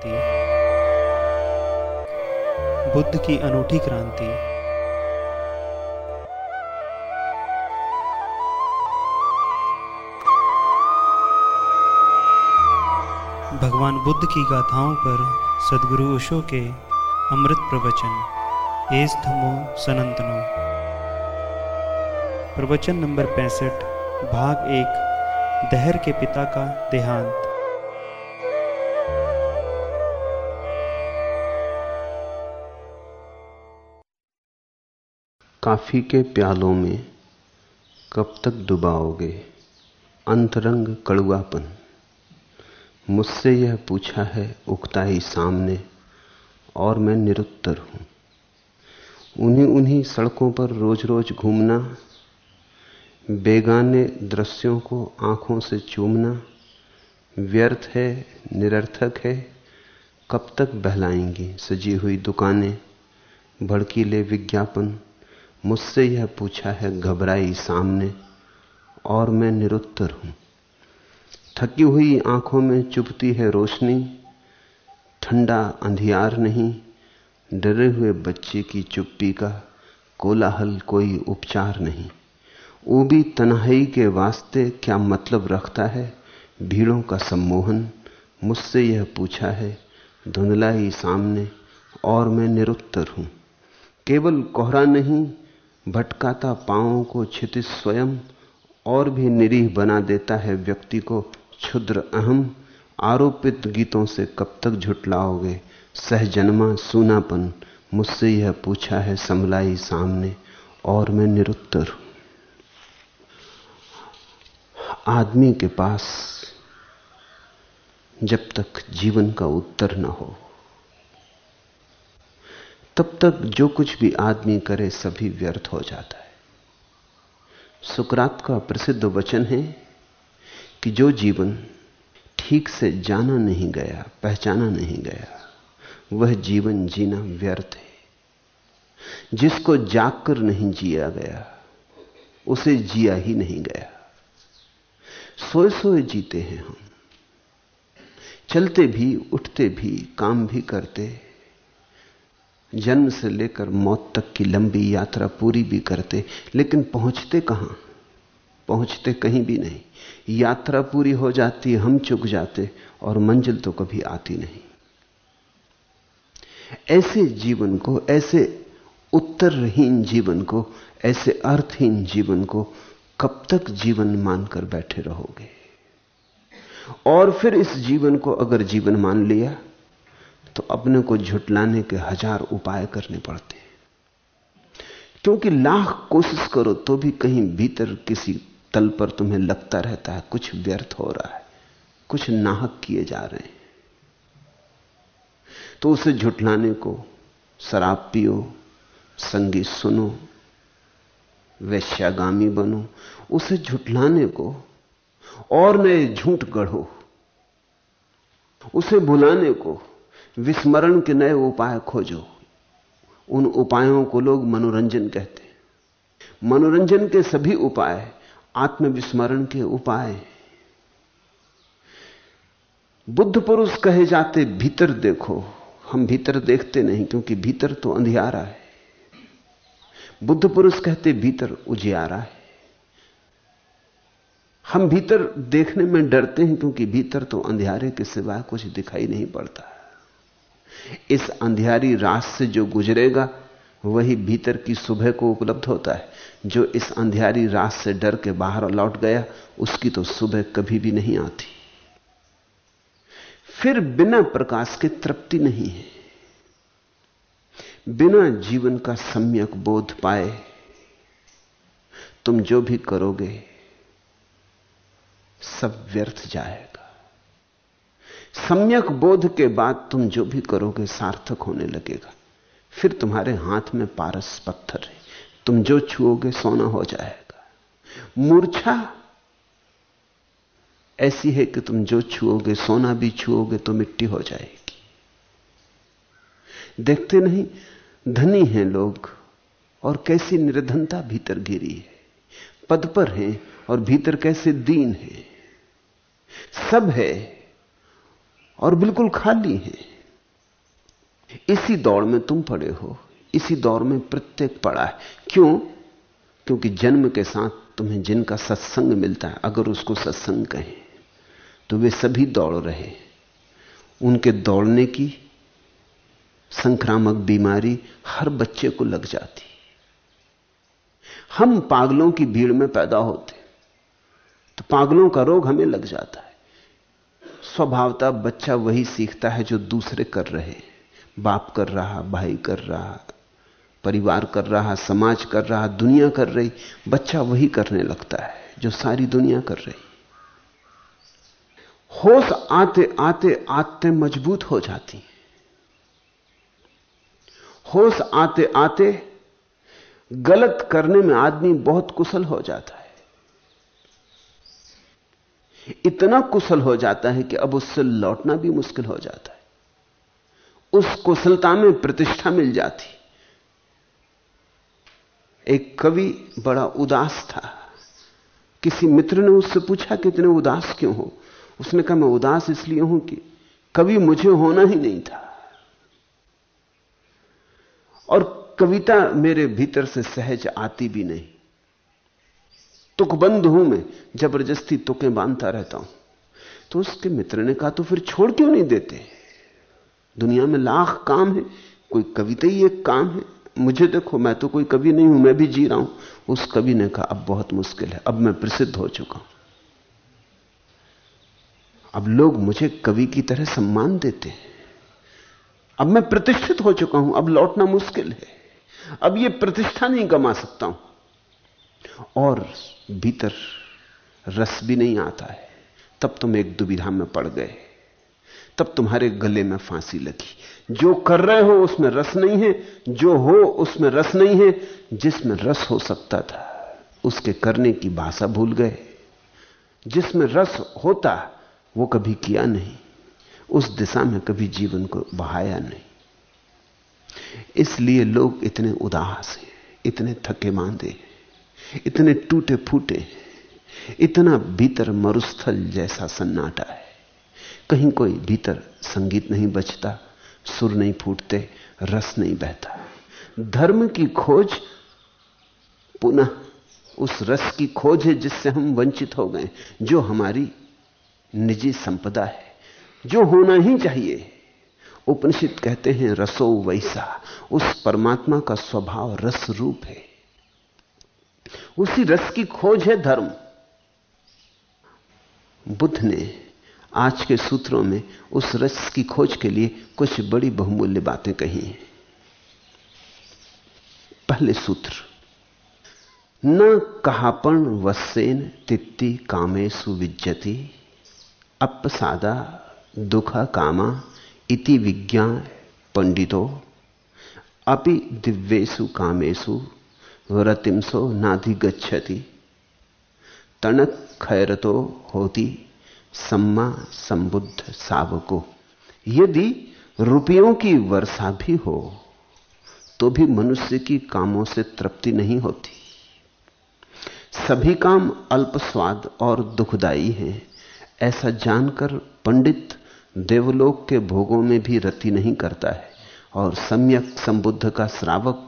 शक्ति बुद्ध की अनूठी क्रांति। भगवान बुद्ध की गाथाओं पर सदगुरु ओशो के अमृत प्रवचन एस धमो सनंतनो। प्रवचन नंबर पैंसठ, भाग एक, दहर के पिता का देहांत। काफ़ी के प्यालों में कब तक डुबाओगे? अंतरंग कड़ुआपन। मुझसे यह पूछा है, उगता ही सामने, और मैं निरुत्तर हूँ। उन्हीं उन्हीं सड़कों पर रोज रोज घूमना, बेगाने दृश्यों को आँखों से चूमना, व्यर्थ है, निरर्थक है, कब तक बहलाएँगी सजी हुई दुकानें, भड़कीले विज्ञापन मुझसे यह पूछा है, घबराई सामने, और मैं निरुत्तर हूँ। थकी हुई आँखों में चुभती है रोशनी, ठंडा अंधियार नहीं, डरे हुए बच्चे की चुप्पी का कोलाहल कोई उपचार नहीं। ऊबी तन्हाई के वास्ते क्या मतलब रखता है भीड़ों का सम्मोहन? मुझसे यह पूछा है धुंधला ही सामने, और मैं निरुत्तर हूँ। केवल कोहरा नहीं भटकाता पांवों को क्षितिज स्वयं और भी निरीह बना देता है व्यक्ति को क्षुद्र अहम। आरोपित गीतों से कब तक झुटलाओगे? सहजन्मा सूनापन, मुझसे यह पूछा है समलाई सामने, और मैं निरुत्तर आदमी के पास जब तक जीवन का उत्तर न हो तब तक जो कुछ भी आदमी करे सभी व्यर्थ हो जाता है। सुकरात का प्रसिद्ध वचन है कि जो जीवन ठीक से जाना नहीं गया, पहचाना नहीं गया, वह जीवन जीना व्यर्थ है। जिसको जागकर नहीं जिया गया, उसे जिया ही नहीं गया। सोए सोए जीते हैं हम। चलते भी, उठते भी, काम भी करते जन्म से लेकर मौत तक की लंबी यात्रा पूरी भी करते, लेकिन पहुँचते कहाँ? पहुँचते कहीं भी नहीं। यात्रा पूरी हो जाती, हम चुक जाते और मंजिल तो कभी आती नहीं। ऐसे जीवन को, ऐसे उत्तरहीन जीवन को, ऐसे अर्थहीन जीवन को कब तक जीवन मानकर बैठे रहोगे? और फिर इस जीवन को अगर जीवन मान लिया तो अपने को झुटलाने के हज़ार उपाय करने पड़ते हैं। क्योंकि लाख कोशिश करो तो भी कहीं भीतर किसी तल पर तुम्हें लगता रहता है, कुछ व्यर्थ हो रहा है, कुछ नाहक किए जा रहे हैं। तो उसे झुटलाने को शराब पियो, संगीत सुनो, वैश्यागामी बनो, उसे झुटलाने को और नए झूठ गढ़ो, उसे भुलाने को विस्मरण के नए उपाय खोजो। उन उपायों को लोग मनोरंजन कहते हैं। मनोरंजन के सभी उपाय आत्मविस्मरण के उपाय। बुद्ध पुरुष कहे जाते, भीतर देखो। हम भीतर देखते नहीं, क्योंकि भीतर तो अंधियारा है। बुद्ध पुरुष कहते, भीतर उजियारा है। हम भीतर देखने में डरते हैं, क्योंकि भीतर तो अंधियारे के सिवा कुछ दिखाई नहीं पड़ता। इस अंधियारी रात से जो गुजरेगा, वही भीतर की सुबह को उपलब्ध होता है। जो इस अंधियारी रात से डर के बाहर लौट गया, उसकी तो सुबह कभी भी नहीं आती। फिर बिना प्रकाश के तृप्ति नहीं है। बिना जीवन का सम्यक बोध पाए, तुम जो भी करोगे, सब व्यर्थ जाएगा। सम्यक बोध के बाद तुम जो भी करोगे सार्थक होने लगेगा। फिर तुम्हारे हाथ में पारस पत्थर है। तुम जो छुओगे सोना हो जाएगा। मूर्छा ऐसी है कि तुम जो छुओगे, सोना भी छुओगे तो मिट्टी हो जाएगी। देखते नहीं, धनी हैं लोग और कैसी निर्धनता भीतर गिरी है। पद पर हैं और भीतर कैसे दीन है। सब है और बिल्कुल खाली है। इसी दौड़ में तुम पड़े हो। इसी दौर में प्रत्येक पड़ा है। क्यों? क्योंकि जन्म के साथ तुम्हें जिनका सत्संग मिलता है, अगर उसको सत्संग कहें तो वे सभी दौड़ रहे उनके दौड़ने की संक्रामक बीमारी हर बच्चे को लग जाती हम पागलों की भीड़ में पैदा होते तो पागलों का रोग हमें लग जाता है। स्वभावता बच्चा वही सीखता है जो दूसरे कर रहे बाप कर रहा, भाई कर रहा, परिवार कर रहा, समाज कर रहा, दुनिया कर रही, बच्चा वही करने लगता है जो सारी दुनिया कर रही। होश आते आते आते मज़बूत हो जाती होश आते आते गलत करने में आदमी बहुत कुशल हो जाता है। इतना कुशल हो जाता है कि अब उससे लौटना भी मुश्किल हो जाता है। उस कुशलता में प्रतिष्ठा मिल जाती। एक कवि बड़ा उदास था। किसी मित्र ने उससे पूछा कि इतने उदास क्यों हो? उसने कहा, मैं उदास इसलिए हूँ कि कवि मुझे होना ही नहीं था। और कविता मेरे भीतर से सहज आती भी नहीं। तुकबंद हूँ मैं, ज़बरदस्ती तुके बांधता रहता हूँ। तो उसके मित्र ने कहा तो फिर छोड़ क्यों नहीं देते? दुनिया में लाख काम है, कोई कविता ही एक काम है। मुझे देखो, मैं तो कोई कवि नहीं हूँ, मैं भी जी रहा हूँ। उस कवि ने कहा, अब बहुत मुश्किल है, अब मैं प्रसिद्ध हो चुका हूँ। अब लोग मुझे कवि की तरह सम्मान देते हैं। अब मैं प्रतिष्ठित हो चुका हूँ, अब लौटना मुश्किल है। अब यह प्रतिष्ठा नहीं कमा सकता हूँ। और भीतर रस भी नहीं आता है। तब तुम एक दुविधा में पड़ गए। तब तुम्हारे गले में फांसी लगी। जो कर रहे हो उसमें रस नहीं है, जो हो उसमें रस नहीं है। जिसमें रस हो सकता था, उसके करने की भाषा भूल गए। जिसमें रस होता, वो कभी किया नहीं। उस दिशा में कभी जीवन को बहाया नहीं। इसलिए लोग इतने उदास हैं, इतने थके मांदे इतने टूटे फूटे, इतना भीतर मरुस्थल जैसा सन्नाटा है। कहीं कोई भीतर संगीत नहीं बचता सुर नहीं फूटते, रस नहीं बहता। धर्म की खोज, पुनः उस रस की खोज है जिससे हम वंचित हो गए, जो हमारी निजी संपदा है। जो होना ही चाहिए। उपनिषद कहते हैं, रसो वैसा। उस परमात्मा का स्वभाव रस रूप है। उसी रस की खोज है धर्म। बुद्ध ने आज के सूत्रों में उस रस की खोज के लिए कुछ बड़ी बहुमूल्य बातें कही हैं। पहले सूत्र, न कहापण वसेन तित्ति कामेशु विज्जति, अपसादा दुख कामा इति विज्ञान पंडितो, अपि दिव्येशु कामेशु व्रतिमसो नाधिगछति तणक खैरतो होती सम्मा संबुद्ध सावको। यदि रुपयों की वर्षा भी हो तो भी मनुष्य की कामों से तृप्ति नहीं होती। सभी काम अल्प स्वाद और दुखदाई हैं, ऐसा जानकर पंडित देवलोक के भोगों में भी रति नहीं करता है और सम्यक संबुद्ध का श्रावक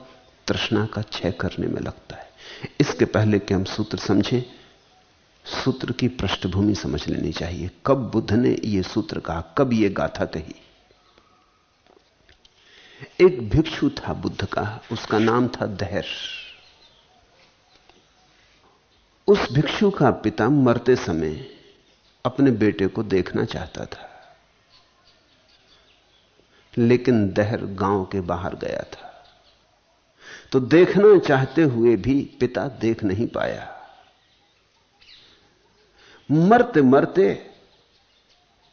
तृष्णा का क्षय करने में लगता है। इसके पहले कि हम सूत्र समझें, सूत्र की पृष्ठभूमि समझ लेनी चाहिए। कब बुद्ध ने यह सूत्र कहा, कब यह गाथा कही? एक भिक्षु था बुद्ध का, उसका नाम था दहर। उस भिक्षु का पिता मरते समय अपने बेटे को देखना चाहता था। लेकिन दहर गाँव के बाहर गया था। तो देखना चाहते हुए भी पिता देख नहीं पाया। मरते मरते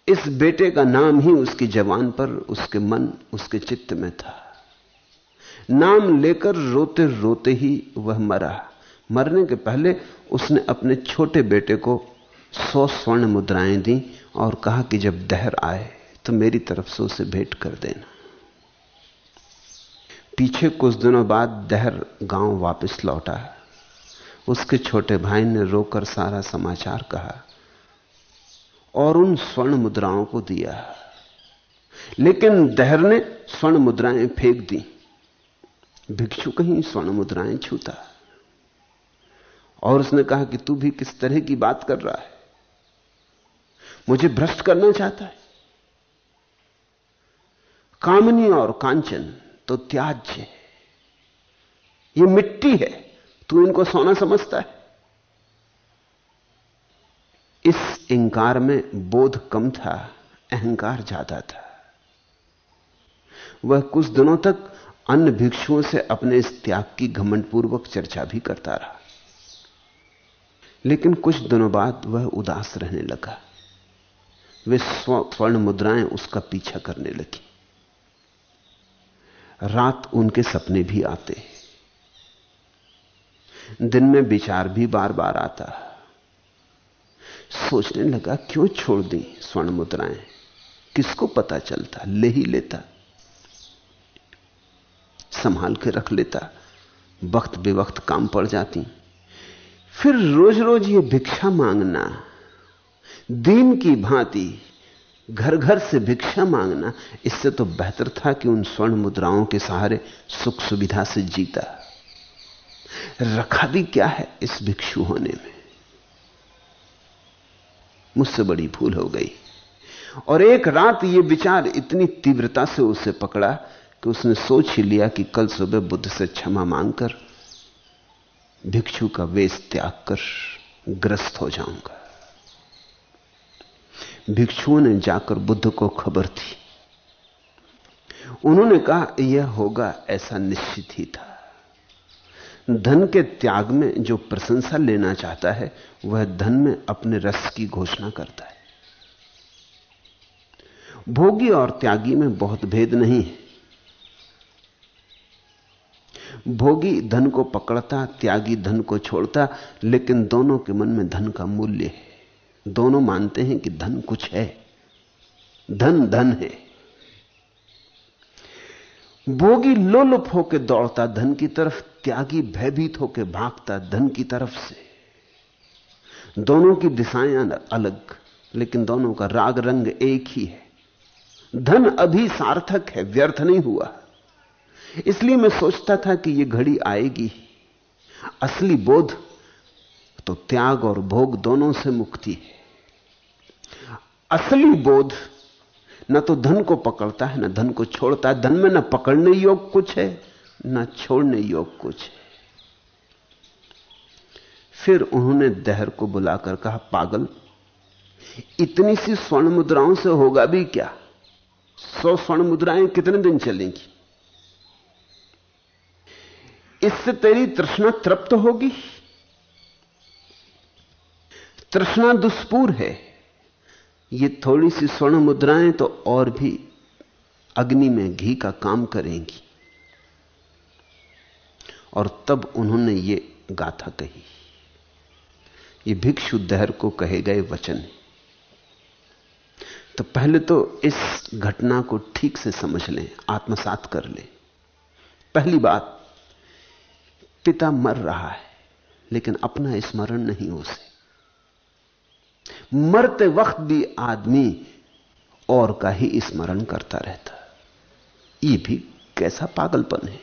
इस बेटे का नाम ही उसकी जवान पर उसके मन, उसके चित्त में था। नाम लेकर रोते रोते ही वह मरा। मरने के पहले उसने अपने छोटे बेटे को सौ स्वर्ण मुद्राएँ दी और कहा कि जब दहर आए तो मेरी तरफ़ से उसे भेंट कर देना। पीछे कुछ दिनों बाद दहर गाँव वापस लौटा। उसके छोटे भाई ने रोकर सारा समाचार कहा और उन स्वर्ण मुद्राओं को दिया। लेकिन दहर ने स्वर्ण मुद्राएँ फेंक दी। भिक्षु कहीं स्वर्ण मुद्राएँ छूता। और उसने कहा कि तू भी किस तरह की बात कर रहा है? मुझे भ्रष्ट करना चाहता है। कामनी और कांचन तो त्याज्य है। ये मिट्टी है। तू इनको सोना समझता है। इस इंकार में बोध कम था, अहंकार ज़्यादा था। वह कुछ दिनों तक अन्य भिक्षुओं से अपने इस त्याग की घमंडपूर्वक चर्चा भी करता रहा। लेकिन कुछ दिनों बाद वह उदास रहने लगा। वे स्वर्ण मुद्राएँ उसका पीछा करने लगी। रात उनके सपने भी आते दिन में विचार भी बार बार आता। सोचने लगा, क्यों छोड़ दी स्वर्ण मुद्राएँ? किसको पता चलता? ले ही लेता। संभाल के रख लेता। वक्त बेवक्त काम पड़ जाती। फिर रोज रोज ये भिक्षा मांगना, दीन की भांति घर घर से भिक्षा मांगना, इससे तो बेहतर था कि उन स्वर्ण मुद्राओं के सहारे सुख सुविधा से जीता। रखा भी क्या है इस भिक्षु होने में? मुझसे बड़ी भूल हो गई। और एक रात यह विचार इतनी तीव्रता से उसे पकड़ा कि उसने सोच ही लिया कि कल सुबह बुद्ध से क्षमा मांगकर भिक्षु का वेश त्याग कर ग्रस्त हो जाऊँगा। भिक्षुओं ने जाकर बुद्ध को खबर थी उन्होंने कहा, यह होगा ऐसा निश्चित ही था। धन के त्याग में जो प्रशंसा लेना चाहता है, वह धन में अपने रस की घोषणा करता है। भोगी और त्यागी में बहुत भेद नहीं है। भोगी धन को पकड़ता, त्यागी धन को छोड़ता, लेकिन दोनों के मन में धन का मूल्य है। दोनों मानते हैं कि धन कुछ है। धन धन है। भोगी लोलुप होकर दौड़ता धन की तरफ़, त्यागी भयभीत होकर भागता धन की तरफ़ से। दोनों की दिशाएँ अलग, लेकिन दोनों का राग रंग एक ही है। धन अभी सार्थक है, व्यर्थ नहीं हुआ। इसलिए मैं सोचता था कि यह घड़ी आएगी। असली बोध तो त्याग और भोग दोनों से मुक्ति है। असली बोध न तो धन को पकड़ता है, न धन को छोड़ता है। धन में न पकड़ने योग कुछ है, न छोड़ने योग कुछ है। फिर उन्होंने दहर को बुलाकर कहा, पागल, इतनी सी स्वर्ण मुद्राओं से होगा भी क्या? सौ स्वर्ण मुद्राएँ कितने दिन चलेंगी? इससे तेरी तृष्णा तृप्त होगी? तृष्णा दुष्पूर है। ये थोड़ी सी स्वर्ण मुद्राएँ तो और भी अग्नि में घी का काम करेंगी। और तब उन्होंने ये गाथा कही। ये भिक्षु दहर को कहे गए वचन तो पहले तो इस घटना को ठीक से समझ लें, आत्मसात कर लें। पहली बात, पिता मर रहा है, लेकिन अपना स्मरण नहीं हो उसे मरते वक्त भी आदमी और का ही स्मरण करता रहता ये भी कैसा पागलपन है।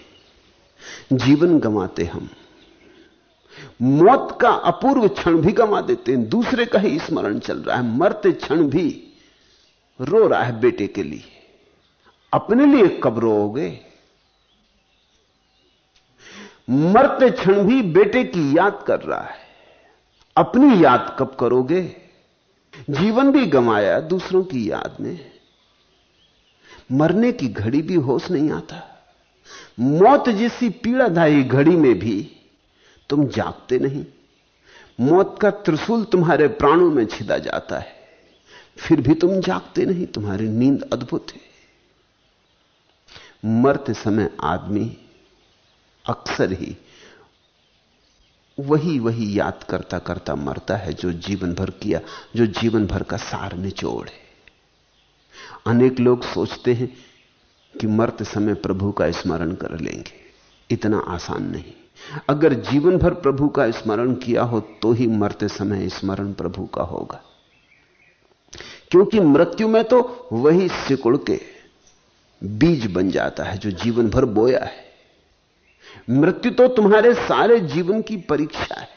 जीवन गंवाते हम। मौत का अपूर्व क्षण भी गंवा देते हैं। दूसरे का ही स्मरण चल रहा है। मरते क्षण भी रो रहा है बेटे के लिए। अपने लिए कब रोओगे? मरते क्षण भी बेटे की याद कर रहा है। अपनी याद कब करोगे? जीवन भी गंवाया दूसरों की याद में। मरने की घड़ी भी होश नहीं आता। मौत जैसी पीड़ादायी घड़ी में भी तुम जागते नहीं। मौत का त्रिशूल तुम्हारे प्राणों में छिदा जाता है। फिर भी तुम जागते नहीं, तुम्हारी नींद अद्भुत है। मरते समय आदमी अक्सर ही वही वही याद करता करता मरता है जो जीवन भर किया, जो जीवन भर का सार निचोड़ है। अनेक लोग सोचते हैं कि मरते समय प्रभु का स्मरण कर लेंगे। इतना आसान नहीं। अगर जीवन भर प्रभु का स्मरण किया हो तो ही मरते समय स्मरण प्रभु का होगा। क्योंकि मृत्यु में तो वही सिकुड़ के बीज बन जाता है जो जीवन भर बोया है। मृत्यु तो तुम्हारे सारे जीवन की परीक्षा है।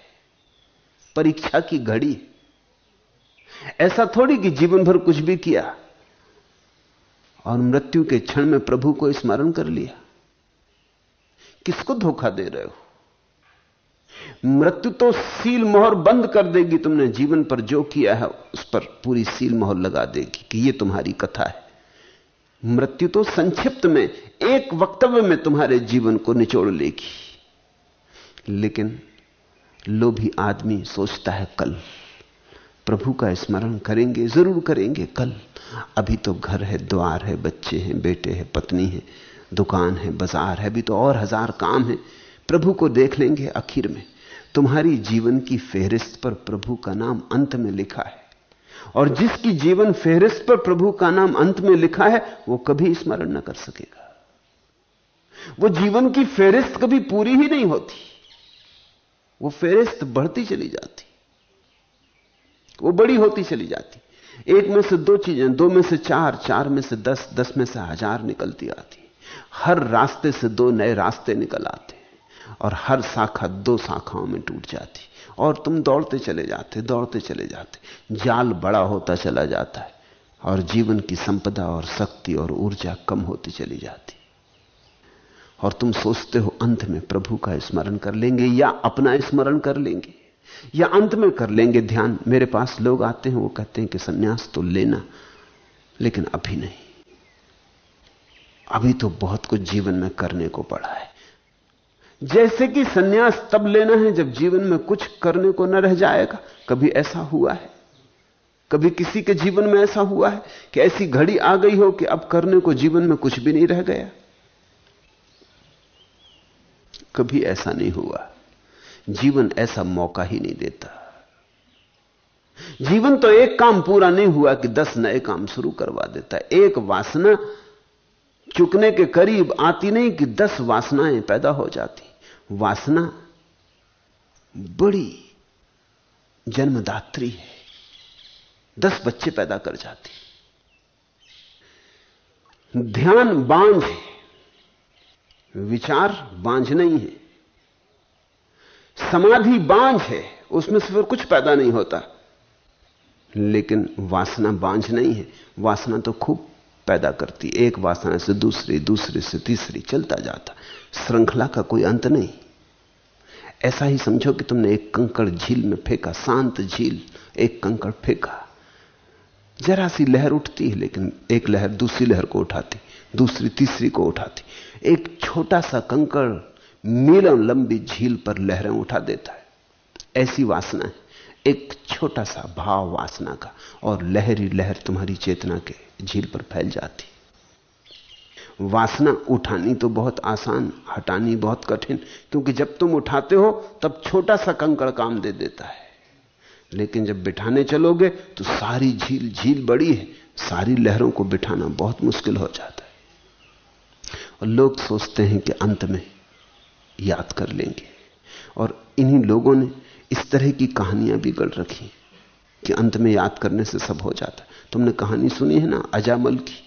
परीक्षा की घड़ी। ऐसा थोड़ी कि जीवन भर कुछ भी किया और मृत्यु के क्षण में प्रभु को स्मरण कर लिया। किसको धोखा दे रहे हो? मृत्यु तो सील मोहर बंद कर देगी तुमने जीवन पर जो किया है, उस पर पूरी सील मोहर लगा देगी कि यह तुम्हारी कथा है। मृत्यु तो संक्षिप्त में एक वक्तव्य में तुम्हारे जीवन को निचोड़ लेगी। लेकिन लोभी आदमी सोचता है, कल प्रभु का स्मरण करेंगे, ज़रूर करेंगे, कल। अभी तो घर है, द्वार है, बच्चे हैं, बेटे हैं, पत्नी है, दुकान है, बाज़ार है, अभी तो और हज़ार काम है। प्रभु को देख लेंगे आखिर में। तुम्हारी जीवन की फेहरिस्त पर प्रभु का नाम अंत में लिखा है। और जिसकी जीवन फेहरिस्त पर प्रभु का नाम अंत में लिखा है, वो कभी स्मरण न कर सकेगा। वो जीवन की फेरिस्त कभी पूरी ही नहीं होती। वो फेरिस्त बढ़ती चली जाती। वो बड़ी होती चली जाती। एक में से दो चीज़ें, दो में से चार चार में से दस दस में से हज़ार निकलती आती। हर रास्ते से दो नए रास्ते निकल आते और हर शाखा दो शाखाओं में टूट जाती और तुम दौड़ते चले जाते, दौड़ते चले जाते। जाल बड़ा होता चला जाता है और जीवन की संपदा और शक्ति और ऊर्जा कम होती चली जाती। और तुम सोचते हो अंत में प्रभु का स्मरण कर लेंगे या अपना स्मरण कर लेंगे, या अंत में कर लेंगे ध्यान। मेरे पास लोग आते हैं, वो कहते हैं कि सन्यास तो लेना, लेकिन अभी नहीं। अभी तो बहुत कुछ जीवन में करने को पड़ा है। जैसे कि सन्यास तब लेना है जब जीवन में कुछ करने को न रह जाएगा। कभी ऐसा हुआ है? कभी किसी के जीवन में ऐसा हुआ है कि ऐसी घड़ी आ गई हो कि अब करने को जीवन में कुछ भी नहीं रह गया? कभी ऐसा नहीं हुआ। जीवन ऐसा मौका ही नहीं देता। जीवन तो एक काम पूरा नहीं हुआ कि दस नए काम शुरू करवा देता। एक वासना चुकने के करीब आती नहीं कि दस वासनाएँ पैदा हो जाती। वासना बड़ी जन्मदात्री है। दस बच्चे पैदा कर जाती। ध्यान बाँध है। विचार बांझ नहीं है। समाधि बांझ है, उसमें से फिर कुछ पैदा नहीं होता। लेकिन वासना बांझ नहीं है। वासना तो खूब पैदा करती एक वासना से दूसरी दूसरी से तीसरी चलता जाता। श्रृंखला का कोई अंत नहीं। ऐसा ही समझो कि तुमने एक कंकड़ झील में फेंका, शांत झील, एक कंकड़ फेंका। जरा सी लहर उठती है, लेकिन एक लहर दूसरी लहर को उठाती। दूसरी, तीसरी को उठाती। एक छोटा सा कंकड़ मीलों लंबी झील पर लहरें उठा देता है। ऐसी वासना है। एक छोटा सा भाव वासना का और लहरी लहर तुम्हारी चेतना के झील पर फैल जाती। वासना उठानी तो बहुत आसान, हटानी बहुत कठिन, क्योंकि जब तुम उठाते हो, तब छोटा सा कंकड़ काम दे देता है। लेकिन जब बिठाने चलोगे तो सारी झील झील बड़ी है। सारी लहरों को बिठाना बहुत मुश्किल हो जाता है। और लोग सोचते हैं कि अंत में याद कर लेंगे। और इन्हीं लोगों ने इस तरह की कहानियाँ भी गढ़ रखी कि अंत में याद करने से सब हो जाता। तुमने कहानी सुनी है ना, अजामल की,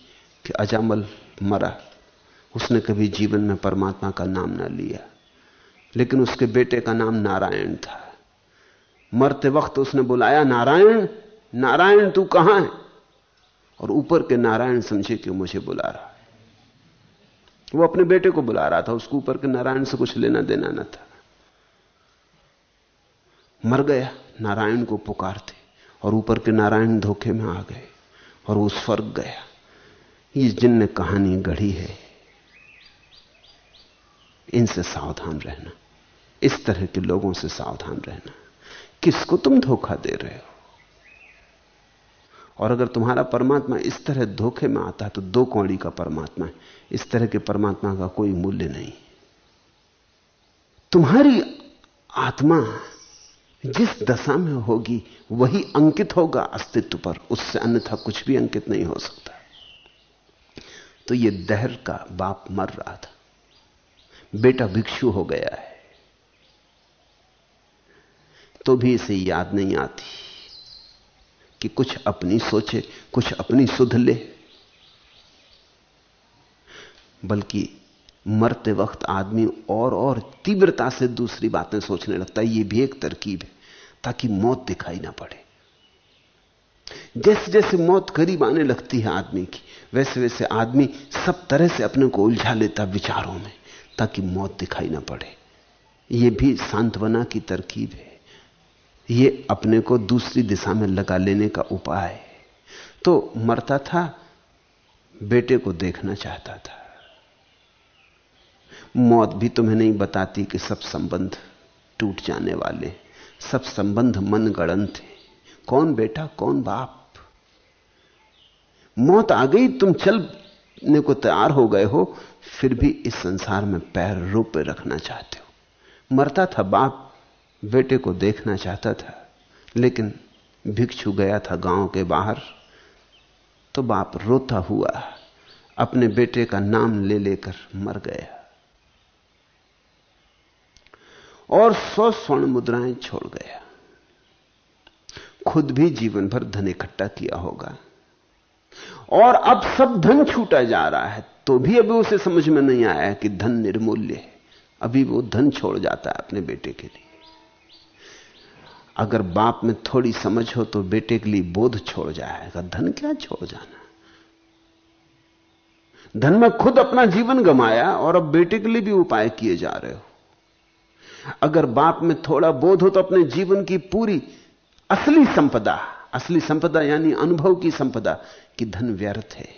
कि अजामल मरा। उसने कभी जीवन में परमात्मा का नाम ना लिया, लेकिन उसके बेटे का नाम नारायण था। मरते वक्त उसने बुलाया, नारायण नारायण तू कहाँ है? और ऊपर के नारायण समझे कि मुझे बुला रहा है। वो अपने बेटे को बुला रहा था, उसको ऊपर के नारायण से कुछ लेना देना न था। मर गया, नारायण को पुकारते और ऊपर के नारायण धोखे में आ गए और वो स्वर्ग गया। ये जिन कहानी गढ़ी है, इनसे सावधान रहना, इस तरह के लोगों से सावधान रहना। किसको तुम धोखा दे रहे हो? और अगर तुम्हारा परमात्मा इस तरह धोखे में आता है तो दो कौड़ी का परमात्मा है। इस तरह के परमात्मा का कोई मूल्य नहीं। तुम्हारी आत्मा जिस दशा में होगी, वही अंकित होगा अस्तित्व पर। उससे अन्यथा कुछ भी अंकित नहीं हो सकता। तो ये दहर का बाप मर रहा था। बेटा भिक्षु हो गया है। तो भी इसे याद नहीं आती। कि कुछ अपनी सोचे, कुछ अपनी सुध ले। बल्कि मरते वक्त आदमी और और तीव्रता से दूसरी बातें सोचने लगता है यह भी एक तरकीब है, ताकि मौत दिखाई ना पड़े। जैसे जैसे मौत करीब आने लगती है आदमी की, वैसे वैसे आदमी सब तरह से अपने को उलझा लेता विचारों में, ताकि मौत दिखाई ना पड़े। यह भी सांत्वना की तरकीब है। यह अपने को दूसरी दिशा में लगा लेने का उपाय तो मरता था, बेटे को देखना चाहता था। मौत भी तुम्हें नहीं बताती कि सब संबंध टूट जाने वाले। सब संबंध मन गणन थे कौन बेटा, कौन बाप? मौत आ गई, तुम चलने को तैयार हो गए हो, फिर भी इस संसार में पैर रोपे रखना चाहते हो। मरता था बाप बेटे को देखना चाहता था, लेकिन भिक्षु गया था गाँव के बाहर तो बाप रोता हुआ अपने बेटे का नाम ले लेकर मर गया। और सौ स्वर्ण मुद्राएँ छोड़ गया। खुद भी जीवन भर धन इकट्ठा किया होगा। और अब सब धन छूटा जा रहा है तो भी अभी उसे समझ में नहीं आया कि धन निर्मूल्य है। अभी वो धन छोड़ जाता है अपने बेटे के लिए। अगर बाप में थोड़ी समझ हो तो बेटे के लिए बोध छोड़ जाएगा। धन क्या छोड़ जाना? धन में खुद अपना जीवन गमाया और अब बेटे के लिए भी उपाय किए जा रहे हो। अगर बाप में थोड़ा बोध हो तो अपने जीवन की पूरी असली संपदा असली संपदा यानी अनुभव की संपदा कि धन व्यर्थ है,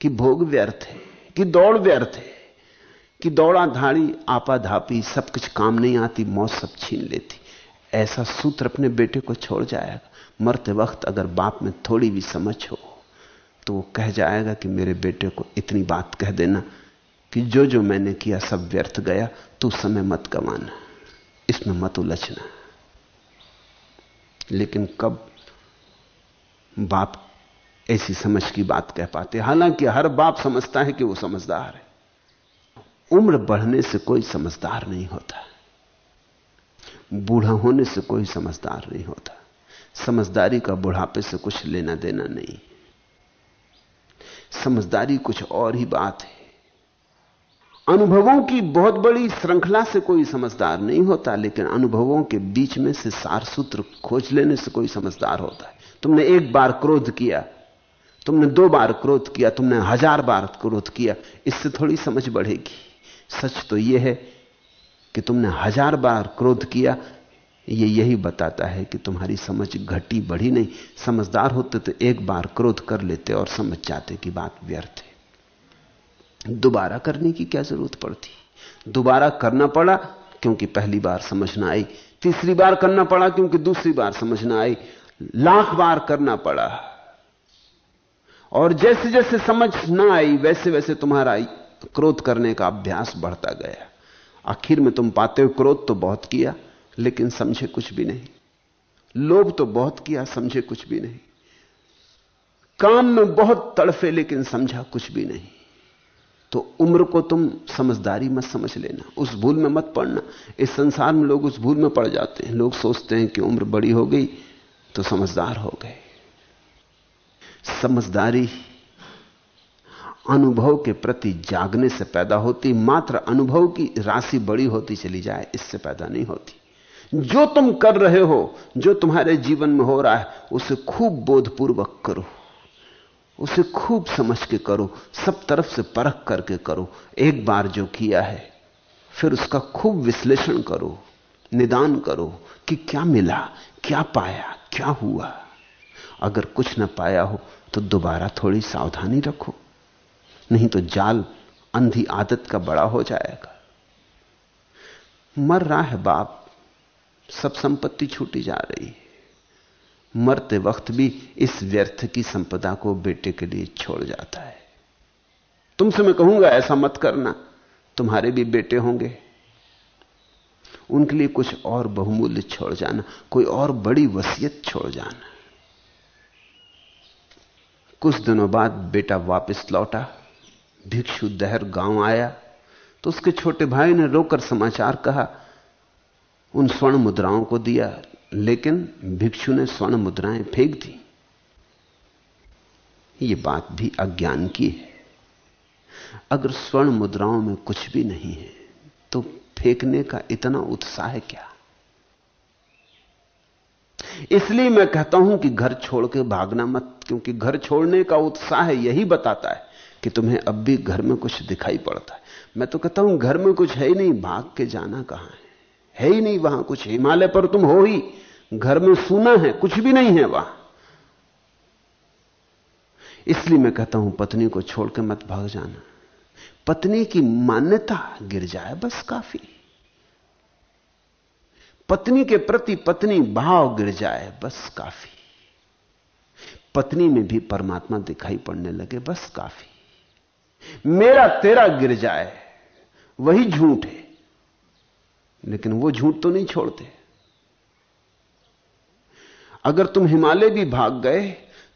कि भोग व्यर्थ है, कि दौड़ व्यर्थ है, कि दौड़ा धाड़ी आपाधापी, सब कुछ काम नहीं आती, मौत सब छीन लेती। ऐसा सूत्र अपने बेटे को छोड़ जाएगा। मरते वक्त अगर बाप में थोड़ी भी समझ हो तो वो कह जाएगा कि मेरे बेटे को इतनी बात कह देना कि जो जो मैंने किया सब व्यर्थ गया, तू समय मत गंवाना, इसमें मत उलझना। लेकिन कब बाप ऐसी समझ की बात कह पाते? हालाँकि हर बाप समझता है कि वो समझदार है। उम्र बढ़ने से कोई समझदार नहीं होता। बूढ़ा होने से कोई समझदार नहीं होता। समझदारी का बुढ़ापे से कुछ लेना देना नहीं। समझदारी कुछ और ही बात है। अनुभवों की बहुत बड़ी श्रृंखला से कोई समझदार नहीं होता, लेकिन अनुभवों के बीच में से सार सूत्र खोज लेने से कोई समझदार होता है। तुमने एक बार क्रोध किया, तुमने दो बार क्रोध किया, तुमने हज़ार बार क्रोध किया, इससे थोड़ी समझ बढ़ेगी। सच तो यह है कि तुमने हज़ार बार क्रोध किया, ये यही बताता है कि तुम्हारी समझ घटी बढ़ी नहीं। समझदार होते तो एक बार क्रोध कर लेते और समझ जाते कि बात व्यर्थ है। दोबारा करने की क्या ज़रूरत पड़ती? दोबारा करना पड़ा क्योंकि पहली बार समझना आई, तीसरी बार करना पड़ा क्योंकि दूसरी बार समझना आई, लाख बार करना पड़ा। और जैसे जैसे समझ ना आई वैसे वैसे तुम्हारा क्रोध करने का अभ्यास बढ़ता गया। आखिर में तुम पाते हो, क्रोध तो बहुत किया, लेकिन समझे कुछ भी नहीं। लोभ तो बहुत किया, समझे कुछ भी नहीं। काम में बहुत तड़फे, लेकिन समझा कुछ भी नहीं। तो उम्र को तुम समझदारी मत समझ लेना, उस भूल में मत पड़ना। इस संसार में लोग उस भूल में पड़ जाते हैं। लोग सोचते हैं कि उम्र बड़ी हो गई तो समझदार हो गए। समझदारी अनुभव के प्रति जागने से पैदा होती, मात्र अनुभव की राशि बड़ी होती चली जाए, इससे पैदा नहीं होती। जो तुम कर रहे हो, जो तुम्हारे जीवन में हो रहा है, उसे खूब बोधपूर्वक करो। उसे खूब समझ के करो, सब तरफ़ से परख करके करो। एक बार जो किया है, फिर उसका खूब विश्लेषण करो, निदान करो कि क्या मिला, क्या पाया, क्या हुआ। अगर कुछ ना पाया हो तो दोबारा थोड़ी सावधानी रखो। नहीं तो जाल अंधी आदत का बड़ा हो जाएगा। मर रहा है बाप, सब संपत्ति छूटी जा रही है। मरते वक्त भी इस व्यर्थ की संपदा को बेटे के लिए छोड़ जाता है। तुमसे मैं कहूँगा, ऐसा मत करना, तुम्हारे भी बेटे होंगे। उनके लिए कुछ और बहुमूल्य छोड़ जाना, कोई और बड़ी वसीयत छोड़ जाना। कुछ दिनों बाद बेटा वापस लौटा। भिक्षु दहर गाँव आया तो उसके छोटे भाई ने रोकर समाचार कहा, उन स्वर्ण मुद्राओं को दिया, लेकिन भिक्षु ने स्वर्ण मुद्राएँ फेंक दी। ये बात भी अज्ञान की है। अगर स्वर्ण मुद्राओं में कुछ भी नहीं है तो फेंकने का इतना उत्साह है क्या? इसलिए मैं कहता हूँ कि घर छोड़ के भागना मत, क्योंकि घर छोड़ने का उत्साह यही बताता है कि तुम्हें अब भी घर में कुछ दिखाई पड़ता है। मैं तो कहता हूँ, घर में कुछ है ही नहीं, भाग के जाना कहाँ है? है ही नहीं वहाँ कुछ। हिमालय पर तुम हो ही। घर में सूना है, कुछ भी नहीं है वहाँ। इसलिए मैं कहता हूँ, पत्नी को छोड़ के मत भाग जाना। पत्नी की मान्यता गिर जाए बस काफ़ी। पत्नी के प्रति पत्नी भाव गिर जाए बस काफ़ी। पत्नी में भी परमात्मा दिखाई पड़ने लगे बस काफ़ी। मेरा तेरा गिर जाए, वही झूठ है। लेकिन वो झूठ तो नहीं छोड़ते। अगर तुम हिमालय भी भाग गए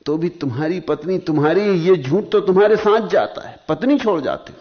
तो भी तुम्हारी पत्नी, तुम्हारी ये झूठ तो तुम्हारे साथ जाता है, पत्नी छोड़ जाते हो।